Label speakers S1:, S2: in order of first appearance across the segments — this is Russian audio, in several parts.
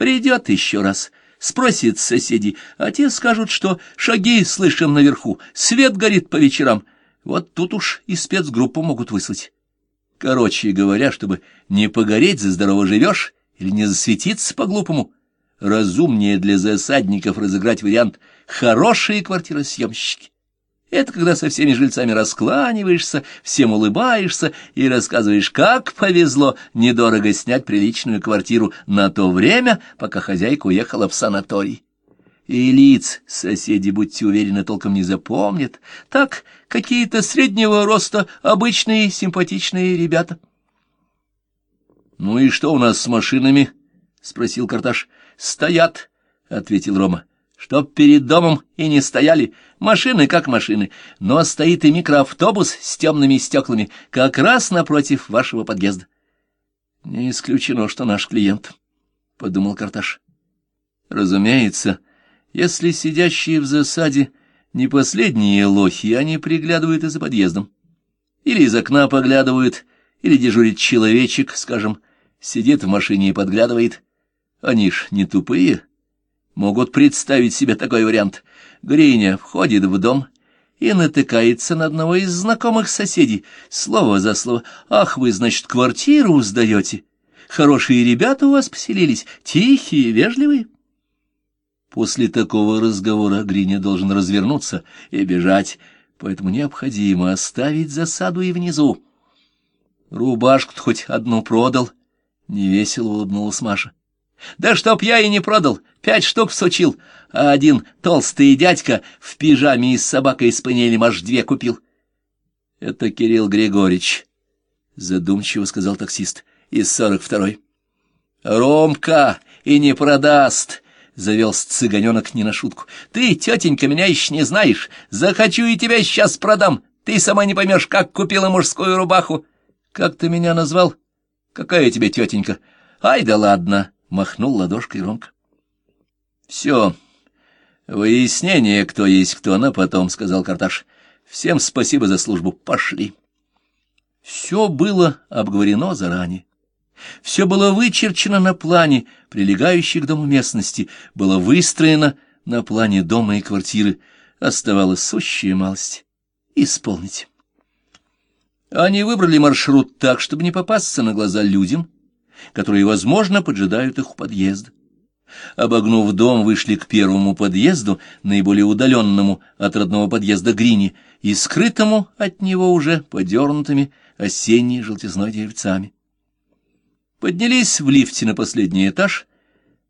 S1: Придет еще раз, спросит соседей, а те скажут, что шаги слышим наверху, свет горит по вечерам. Вот тут уж и спецгруппу могут выслать. Короче говоря, чтобы не погореть за здорово живешь или не засветиться по-глупому, разумнее для засадников разыграть вариант «хорошие квартиросъемщики». Это когда со всеми жильцами раскланиваешься, всем улыбаешься и рассказываешь, как повезло недорого снять приличную квартиру на то время, пока хозяйка уехала в санаторий. И лиц соседи, будьте уверены, толком не запомнят. Так, какие-то среднего роста, обычные симпатичные ребята. — Ну и что у нас с машинами? — спросил Карташ. — Стоят, — ответил Рома. — Чтоб перед домом и не стояли. Машины как машины. Но стоит и микроавтобус с темными стеклами, как раз напротив вашего подъезда. — Не исключено, что наш клиент, — подумал Карташ. — Разумеется, — если сидящие в засаде не последние лохи, они приглядывают и за подъездом. Или из окна поглядывают, или дежурит человечек, скажем, сидит в машине и подглядывает. Они ж не тупые, могут представить себе такой вариант. Гриня входит в дом и натыкается на одного из знакомых соседей. Слово за слово. «Ах, вы, значит, квартиру сдаете? Хорошие ребята у вас поселились, тихие, вежливые». После такого разговора Гриня должен развернуться и бежать, поэтому необходимо оставить засаду и внизу. Рубашку-то хоть одну продал, — невесело улыбнулась Маша. Да чтоб я и не продал, пять штук всучил, а один толстый дядька в пижаме и с собакой с панелем аж две купил. — Это Кирилл Григорьевич, — задумчиво сказал таксист, — из сорок второй. — Ромка и не продаст, завелся цыганенок не на шутку. «Ты, тетенька, меня еще не знаешь. Захочу и тебя сейчас продам. Ты сама не поймешь, как купила мужскую рубаху. Как ты меня назвал? Какая тебе тетенька? Ай да ладно!» — махнул ладошкой Ромка. «Все. Выяснение, кто есть кто, на потом», — сказал Карташ. «Всем спасибо за службу. Пошли». Все было обговорено заранее. Все было вычерчено на плане, прилегающей к дому местности, было выстроено на плане дома и квартиры. Оставалась сущая малость — исполнить. Они выбрали маршрут так, чтобы не попасться на глаза людям, которые, возможно, поджидают их у подъезда. Обогнув дом, вышли к первому подъезду, наиболее удаленному от родного подъезда Грини, и скрытому от него уже подернутыми осенней желтизной деревцами. Поднялись в лифте на последний этаж.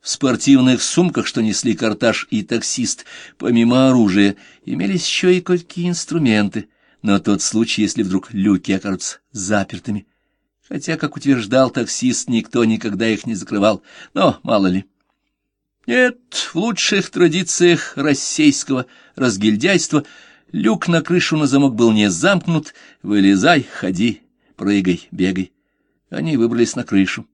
S1: В спортивных сумках, что несли карташ и таксист, помимо оружия, имелись еще и кое-какие инструменты, на тот случай, если вдруг люки окажутся запертыми. Хотя, как утверждал таксист, никто никогда их не закрывал, но мало ли. Нет, в лучших традициях российского разгильдяйства люк на крышу на замок был не замкнут, вылезай, ходи, прыгай, бегай они выбрались на крышу.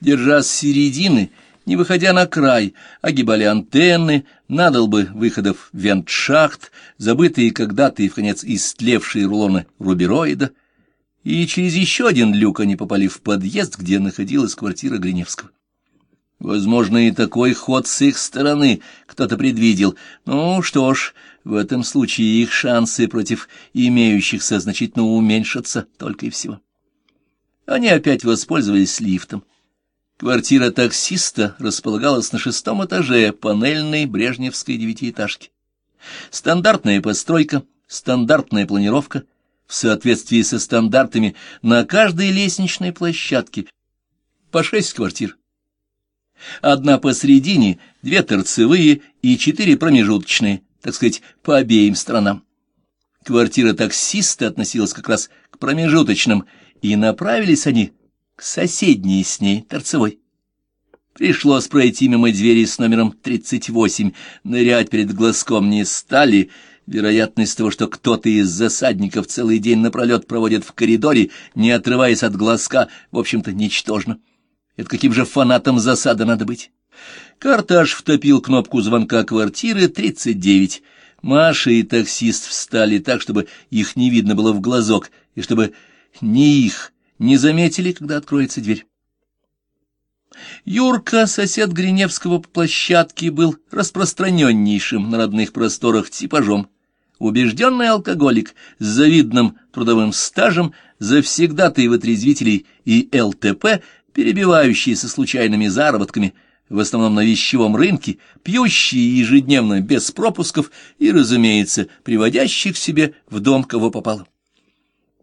S1: Держась с середины, не выходя на край, огибали антенны, надолбы выходов вентшахт, забытые когда-то и в конец истлевшие рулоны рубероида, и через еще один люк они попали в подъезд, где находилась квартира Гриневского. Возможно, и такой ход с их стороны кто-то предвидел. Ну что ж, в этом случае их шансы против имеющихся значительно уменьшатся только и всего. Они опять воспользовались лифтом. Квартира таксиста располагалась на шестом этаже панельной брежневской девятиэтажки. Стандартная постройка, стандартная планировка, в соответствии со стандартами на каждой лестничной площадке по шесть квартир. Одна посередине, две торцевые и четыре промежуточные, так сказать, по обеим сторонам. Квартира таксиста относилась как раз к промежуточным и направились они к соседней с ней торцевой. Пришлось пройти мимо двери с номером 38, нырять перед глазком не стали. Вероятность того, что кто-то из засадников целый день напролет проводит в коридоре, не отрываясь от глазка, в общем-то, ничтожна. Это каким же фанатом засада надо быть? Карташ втопил кнопку звонка квартиры 39. Маша и таксист встали так, чтобы их не видно было в глазок, и чтобы ни их не заметили, когда откроется дверь. Юрка, сосед Гриневского по площадке, был распространеннейшим на родных просторах типажом. Убежденный алкоголик с завидным трудовым стажем, завсегдатый вытрезвителей и ЛТП, перебивающий со случайными заработками, в основном на вещевом рынке, пьющий ежедневно без пропусков и, разумеется, приводящий к себе в дом кого попало.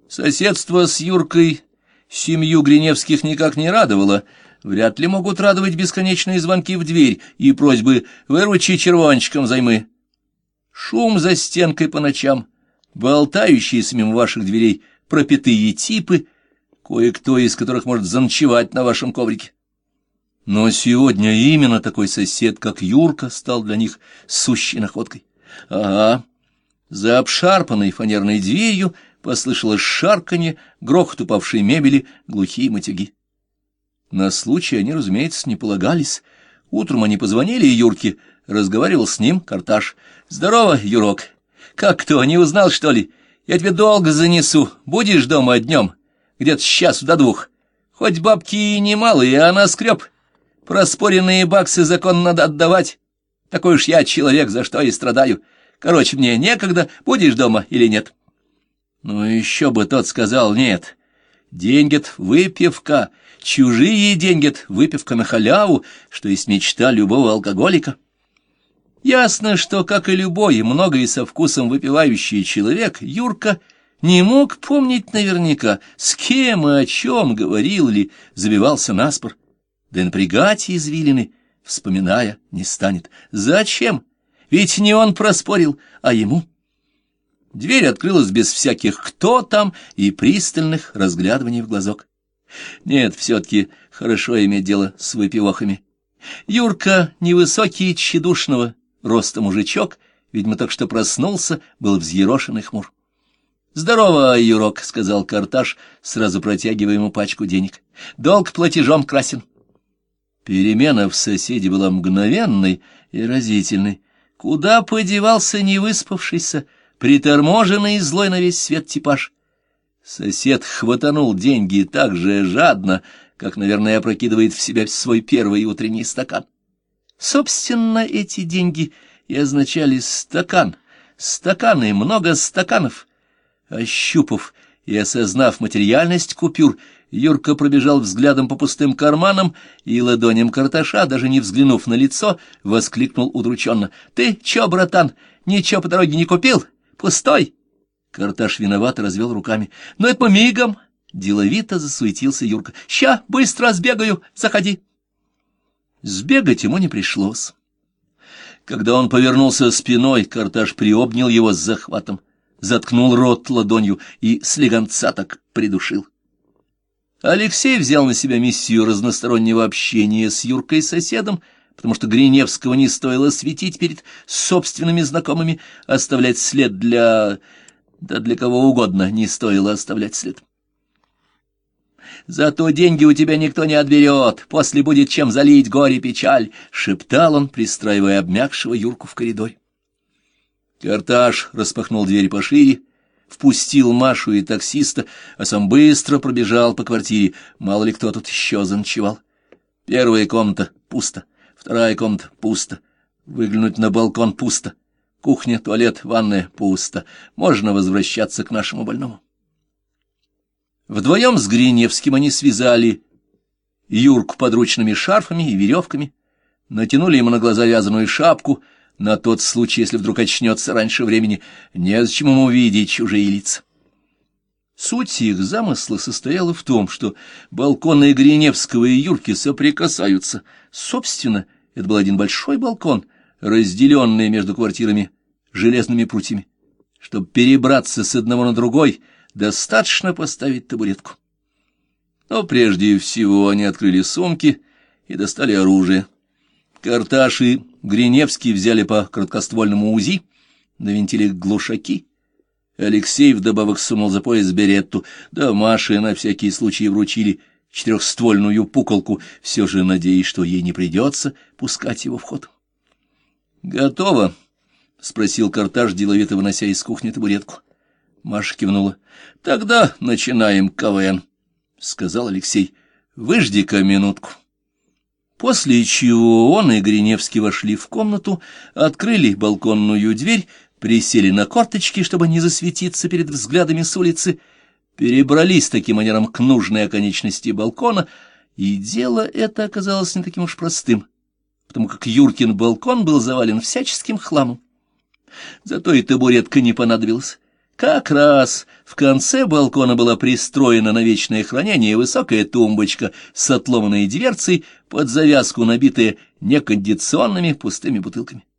S1: Соседство с Юркой семью Гриневских никак не радовало, вряд ли могут радовать бесконечные звонки в дверь и просьбы «выручи червончиком займы». Шум за стенкой по ночам, болтающиеся мимо ваших дверей пропитые типы, кое-кто из которых может заночевать на вашем коврике. Но сегодня именно такой сосед, как Юрка, стал для них сущей находкой. Ага, за обшарпанной фанерной дверью послышалось шарканье, грохот упавшей мебели, глухие матюги. На случай они, разумеется, не полагались. Утром они позвонили Юрке, разговаривал с ним Карташ. «Здорово, Юрок! Как кто, не узнал, что ли? Я тебе долго занесу. Будешь дома днем? Где-то сейчас до двух. Хоть бабки и немалые, а она скреб. Проспоренные баксы закон надо отдавать. Такой уж я человек, за что и страдаю. Короче, мне некогда, будешь дома или нет?» Ну, еще бы тот сказал «нет». Деньги-то выпивка, чужие деньги выпивка на халяву, что есть мечта любого алкоголика. Ясно, что, как и любой, много и со вкусом выпивающий человек, Юрка не мог помнить наверняка, с кем и о чем говорил ли, забивался наспор. Да и напрягать извилины, вспоминая, не станет. Зачем? Ведь не он проспорил, а ему. Дверь открылась без всяких «кто там» и пристальных разглядываний в глазок. Нет, все-таки хорошо иметь дело с выпивохами. Юрка, невысокий, тщедушного, роста мужичок, видимо, только что проснулся, был взъерошенный хмур. «Здорово, Юрок», — сказал Карташ, сразу протягивая ему пачку денег. «Долг платежом красен». Перемена в соседе была мгновенной и разительной. Куда подевался невыспавшийся, приторможенный и злой на весь свет типаж? Сосед хватанул деньги так же жадно, как, наверное, опрокидывает в себя свой первый утренний стакан. Собственно, эти деньги и означали стакан, стаканы, много стаканов. Ощупав и осознав материальность купюр, Юрка пробежал взглядом по пустым карманам и ладоням карташа, даже не взглянув на лицо, воскликнул удрученно. — Ты чё, братан, ничего по дороге не купил? Пустой? Карташ виновато развел руками. — Ну это по мигам! — деловито засуетился Юрка. — Ща, быстро сбегаю, заходи. Сбегать ему не пришлось. Когда он повернулся спиной, Карташ приобнял его с захватом, заткнул рот ладонью и слегонца так придушил. Алексей взял на себя миссию разностороннего общения с Юркой-соседом, потому что Гриневского не стоило светить перед собственными знакомыми, оставлять след для... да для кого угодно не стоило оставлять след. Зато деньги у тебя никто не отберет, после будет чем залить горе-печаль, — шептал он, пристраивая обмякшего Юрку в коридоре. Карташ распахнул дверь пошире, впустил Машу и таксиста, а сам быстро пробежал по квартире, мало ли кто тут еще заночевал. Первая комната пусто, вторая комната пусто, выглянуть на балкон пусто, кухня, туалет, ванная пусто, можно возвращаться к нашему больному. Вдвоем с Гриневским они связали Юрку подручными шарфами и веревками, натянули ему на глаза вязаную шапку, на тот случай, если вдруг очнется раньше времени, незачем ему видеть чужие лица. Суть их замысла состояла в том, что балконы Гриневского и Юрки соприкасаются. Собственно, это был один большой балкон, разделенный между квартирами железными прутьями. Чтобы перебраться с одного на другой — достаточно поставить табуретку. Но прежде всего они открыли сумки и достали оружие. Карташ и Гриневский взяли по краткоствольному УЗИ, навинтили глушаки. Алексей вдобавок сунул за пояс беретту, да Маше на всякий случай вручили четырехствольную пуколку, все же надеясь, что ей не придется пускать его в ход. «Готово?» — спросил Карташ, деловито вынося из кухни табуретку. Маша кивнула. — Тогда начинаем КВН, — сказал Алексей. — Выжди-ка минутку. После чего он и Гриневский вошли в комнату, открыли балконную дверь, присели на корточки, чтобы не засветиться перед взглядами с улицы, перебрались таким манером к нужной оконечности балкона, и дело это оказалось не таким уж простым, потому как Юркин балкон был завален всяческим хламом. Зато и табуретка не понадобилась. Как раз в конце балкона была пристроена на вечное хранение высокая тумбочка с отломанной дверцей под завязку, набитая некондиционными пустыми бутылками.